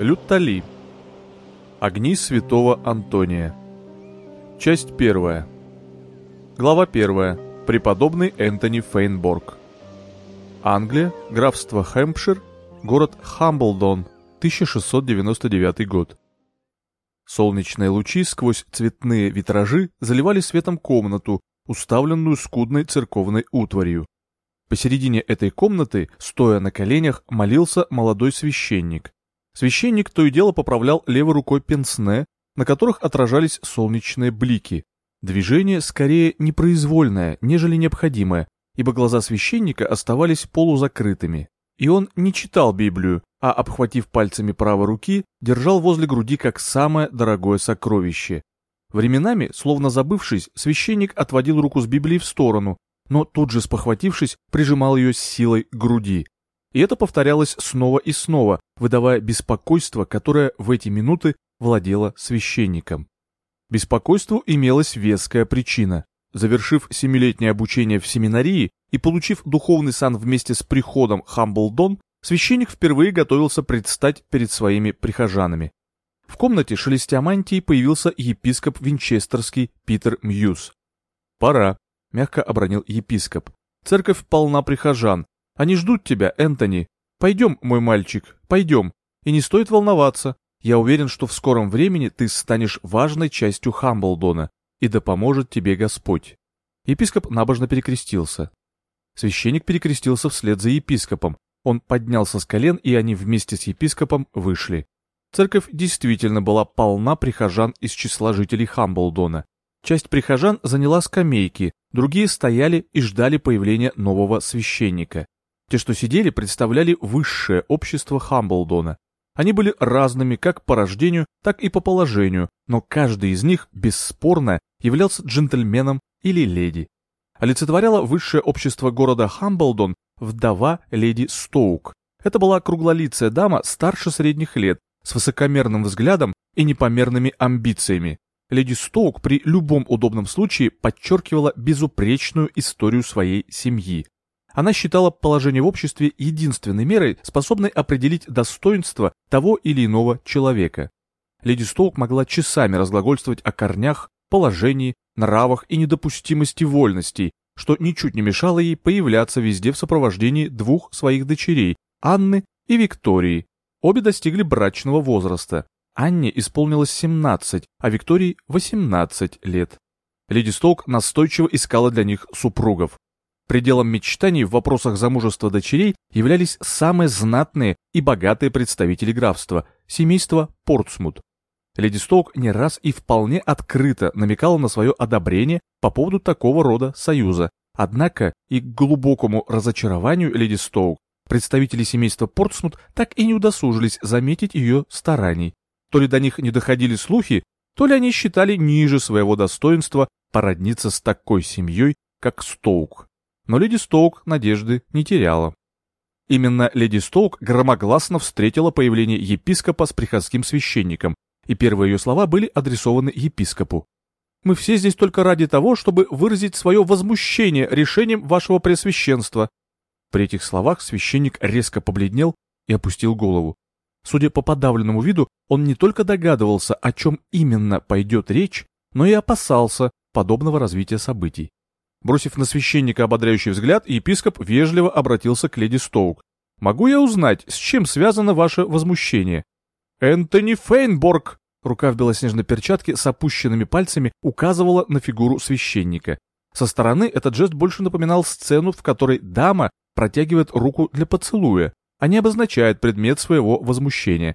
Лютали. Огни святого Антония. Часть первая. Глава первая. Преподобный Энтони Фейнборг. Англия, графство Хэмпшир, город Хамблдон, 1699 год. Солнечные лучи сквозь цветные витражи заливали светом комнату, уставленную скудной церковной утварью. Посередине этой комнаты, стоя на коленях, молился молодой священник. Священник то и дело поправлял левой рукой пенсне, на которых отражались солнечные блики. Движение скорее непроизвольное, нежели необходимое, ибо глаза священника оставались полузакрытыми. И он не читал Библию, а, обхватив пальцами правой руки, держал возле груди как самое дорогое сокровище. Временами, словно забывшись, священник отводил руку с Библией в сторону, но тут же спохватившись, прижимал ее с силой к груди. И это повторялось снова и снова, выдавая беспокойство, которое в эти минуты владело священником. Беспокойству имелась веская причина. Завершив семилетнее обучение в семинарии и получив духовный сан вместе с приходом Хамблдон, священник впервые готовился предстать перед своими прихожанами. В комнате шелестя мантии появился епископ Винчестерский Питер Мьюз. «Пора», — мягко обронил епископ. «Церковь полна прихожан, они ждут тебя, Энтони. Пойдем, мой мальчик, пойдем. И не стоит волноваться. Я уверен, что в скором времени ты станешь важной частью Хамблдона, и да поможет тебе Господь». Епископ набожно перекрестился. Священник перекрестился вслед за епископом. Он поднялся с колен, и они вместе с епископом вышли. Церковь действительно была полна прихожан из числа жителей Хамблдона. Часть прихожан заняла скамейки, другие стояли и ждали появления нового священника. Те, что сидели, представляли высшее общество Хамблдона. Они были разными как по рождению, так и по положению, но каждый из них, бесспорно, являлся джентльменом или леди. Олицетворяло высшее общество города Хамблдон вдова леди Стоук. Это была круглолицая дама старше средних лет, с высокомерным взглядом и непомерными амбициями. Леди Стоук при любом удобном случае подчеркивала безупречную историю своей семьи. Она считала положение в обществе единственной мерой, способной определить достоинство того или иного человека. Леди Стоук могла часами разглагольствовать о корнях, положении, нравах и недопустимости вольностей, что ничуть не мешало ей появляться везде в сопровождении двух своих дочерей, Анны и Виктории. Обе достигли брачного возраста. Анне исполнилось 17, а Виктории 18 лет. Леди Стоук настойчиво искала для них супругов. Пределом мечтаний в вопросах замужества дочерей являлись самые знатные и богатые представители графства, семейство Портсмут. Леди Стоук не раз и вполне открыто намекала на свое одобрение по поводу такого рода союза. Однако и к глубокому разочарованию леди Стоук представители семейства Портсмут так и не удосужились заметить ее стараний. То ли до них не доходили слухи, то ли они считали ниже своего достоинства породниться с такой семьей, как Стоук но леди Стоук надежды не теряла. Именно леди Стоук громогласно встретила появление епископа с приходским священником, и первые ее слова были адресованы епископу. «Мы все здесь только ради того, чтобы выразить свое возмущение решением вашего пресвященства». При этих словах священник резко побледнел и опустил голову. Судя по подавленному виду, он не только догадывался, о чем именно пойдет речь, но и опасался подобного развития событий. Бросив на священника ободряющий взгляд, епископ вежливо обратился к леди Стоук. «Могу я узнать, с чем связано ваше возмущение?» «Энтони Фейнборг!» Рука в белоснежной перчатке с опущенными пальцами указывала на фигуру священника. Со стороны этот жест больше напоминал сцену, в которой дама протягивает руку для поцелуя, не обозначает предмет своего возмущения.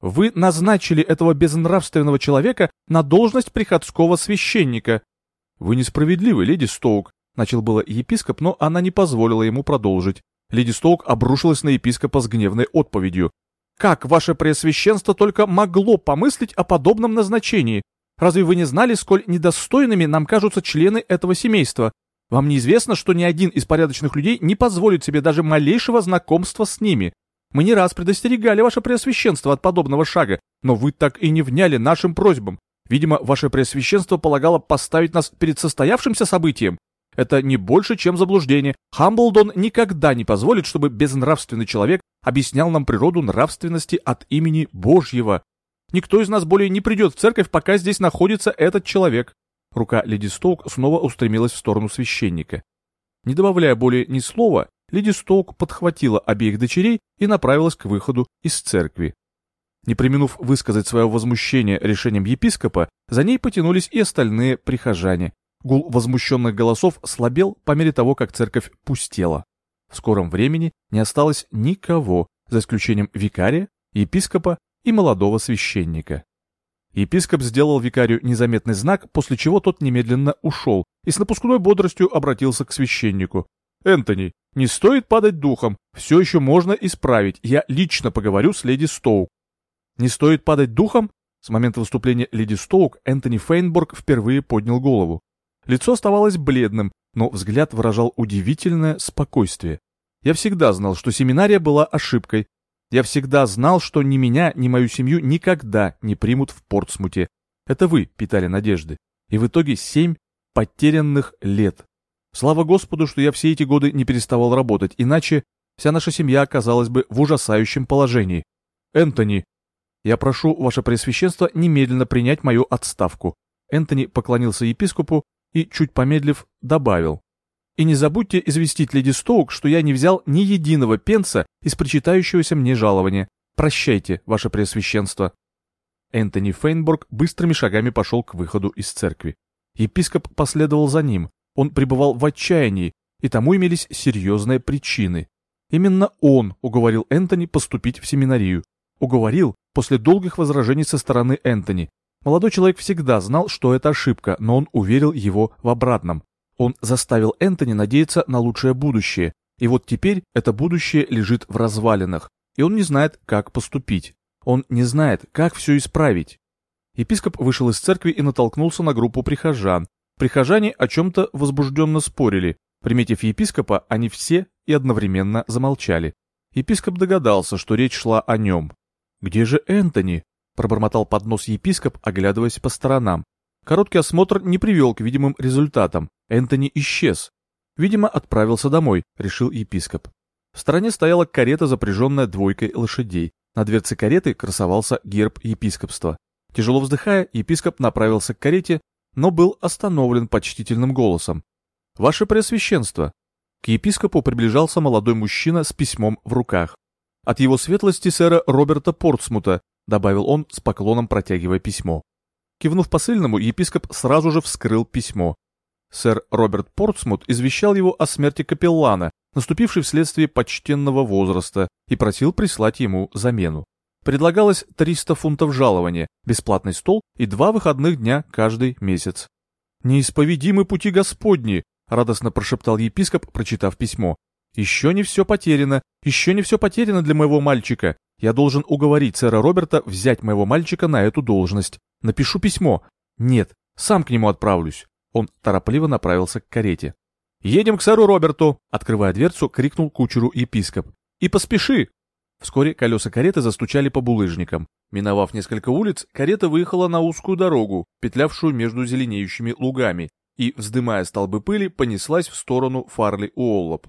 «Вы назначили этого безнравственного человека на должность приходского священника», «Вы несправедливы, леди Стоук», — начал было епископ, но она не позволила ему продолжить. Леди Стоук обрушилась на епископа с гневной отповедью. «Как ваше преосвященство только могло помыслить о подобном назначении? Разве вы не знали, сколь недостойными нам кажутся члены этого семейства? Вам неизвестно, что ни один из порядочных людей не позволит себе даже малейшего знакомства с ними. Мы не раз предостерегали ваше преосвященство от подобного шага, но вы так и не вняли нашим просьбам. Видимо, ваше Преосвященство полагало поставить нас перед состоявшимся событием. Это не больше, чем заблуждение. Хамблдон никогда не позволит, чтобы безнравственный человек объяснял нам природу нравственности от имени Божьего. Никто из нас более не придет в церковь, пока здесь находится этот человек. Рука леди Стоук снова устремилась в сторону священника. Не добавляя более ни слова, леди Стоук подхватила обеих дочерей и направилась к выходу из церкви. Не применув высказать свое возмущение решением епископа, за ней потянулись и остальные прихожане. Гул возмущенных голосов слабел по мере того, как церковь пустела. В скором времени не осталось никого, за исключением викария, епископа и молодого священника. Епископ сделал викарию незаметный знак, после чего тот немедленно ушел и с напускной бодростью обратился к священнику. «Энтони, не стоит падать духом, все еще можно исправить, я лично поговорю с леди Стоук». «Не стоит падать духом?» С момента выступления леди Стоук Энтони Фейнборг впервые поднял голову. Лицо оставалось бледным, но взгляд выражал удивительное спокойствие. Я всегда знал, что семинария была ошибкой, я всегда знал, что ни меня, ни мою семью никогда не примут в Портсмуте. Это вы питали надежды. И в итоге семь потерянных лет. Слава Господу, что я все эти годы не переставал работать, иначе вся наша семья оказалась бы в ужасающем положении. Энтони, я прошу ваше Преосвященство немедленно принять мою отставку. Энтони поклонился епископу и, чуть помедлив, добавил. И не забудьте известить леди Стоук, что я не взял ни единого пенса из причитающегося мне жалования. Прощайте, ваше преосвященство». Энтони Фейнборг быстрыми шагами пошел к выходу из церкви. Епископ последовал за ним. Он пребывал в отчаянии, и тому имелись серьезные причины. Именно он уговорил Энтони поступить в семинарию. Уговорил после долгих возражений со стороны Энтони. Молодой человек всегда знал, что это ошибка, но он уверил его в обратном. Он заставил Энтони надеяться на лучшее будущее, и вот теперь это будущее лежит в развалинах, и он не знает, как поступить. Он не знает, как все исправить. Епископ вышел из церкви и натолкнулся на группу прихожан. Прихожане о чем-то возбужденно спорили. Приметив епископа, они все и одновременно замолчали. Епископ догадался, что речь шла о нем. «Где же Энтони?» – пробормотал под нос епископ, оглядываясь по сторонам. Короткий осмотр не привел к видимым результатам. Энтони исчез. Видимо, отправился домой, решил епископ. В стороне стояла карета, запряженная двойкой лошадей. На дверце кареты красовался герб епископства. Тяжело вздыхая, епископ направился к карете, но был остановлен почтительным голосом. «Ваше Преосвященство!» К епископу приближался молодой мужчина с письмом в руках. «От его светлости сэра Роберта Портсмута», добавил он с поклоном, протягивая письмо. Кивнув посыльному, епископ сразу же вскрыл письмо. Сэр Роберт Портсмут извещал его о смерти капеллана, наступившей вследствие почтенного возраста, и просил прислать ему замену. Предлагалось 300 фунтов жалования, бесплатный стол и два выходных дня каждый месяц. «Неисповедимы пути Господни!» — радостно прошептал епископ, прочитав письмо. «Еще не все потеряно, еще не все потеряно для моего мальчика. Я должен уговорить сэра Роберта взять моего мальчика на эту должность. Напишу письмо. Нет, сам к нему отправлюсь. Он торопливо направился к карете. «Едем к сэру Роберту!» Открывая дверцу, крикнул кучеру епископ. «И поспеши!» Вскоре колеса кареты застучали по булыжникам. Миновав несколько улиц, карета выехала на узкую дорогу, петлявшую между зеленеющими лугами, и, вздымая столбы пыли, понеслась в сторону Фарли-Уоллоп.